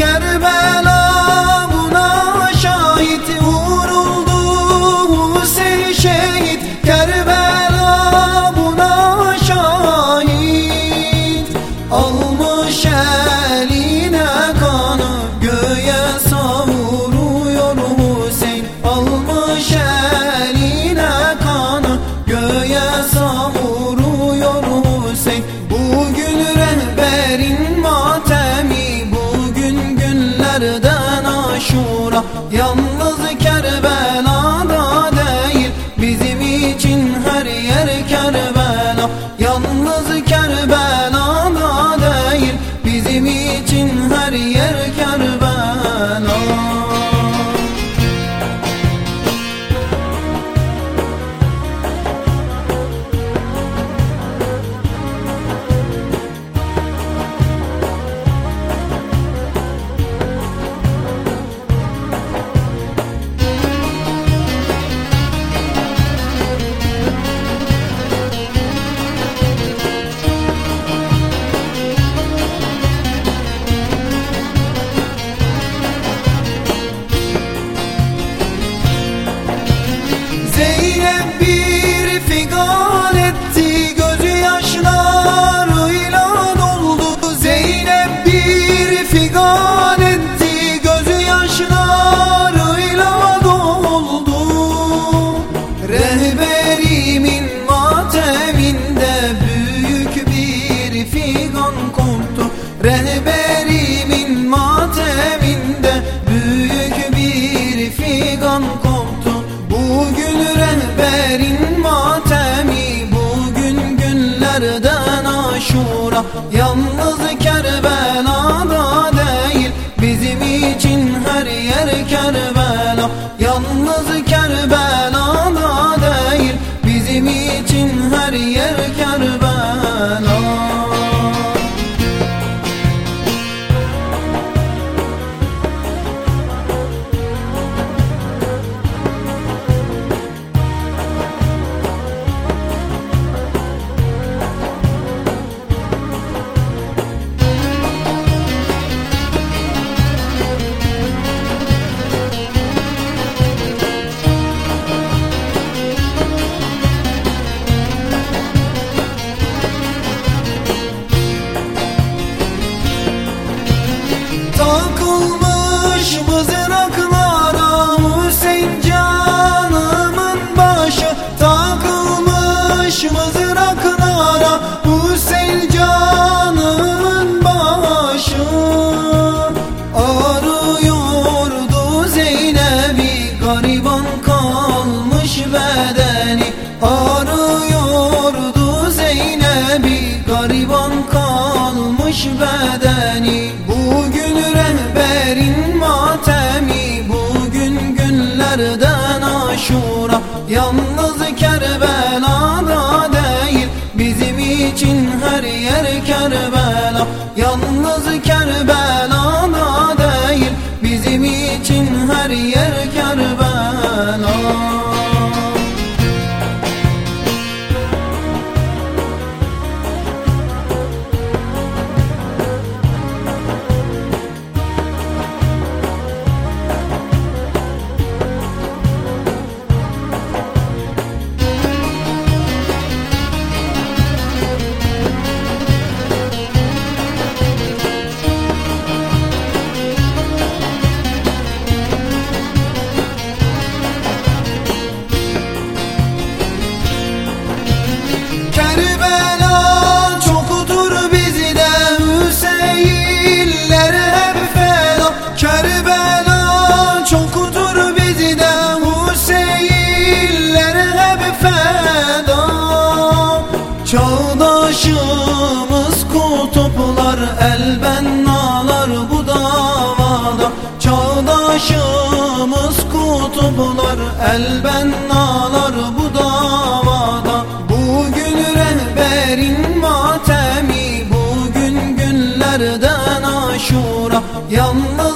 scattered Kederden aşura Yalnız Kerbela Şura Yalnız Kerbela Nereden aşura Yalnız Kerbela'da değil. Bizim için her yer Kerbela. Yalnız Kerbela. Yoldaşımız kutuplar elbennalar bu davada. Bugün rehberin matemi bugün günlerden aşura. Yalnız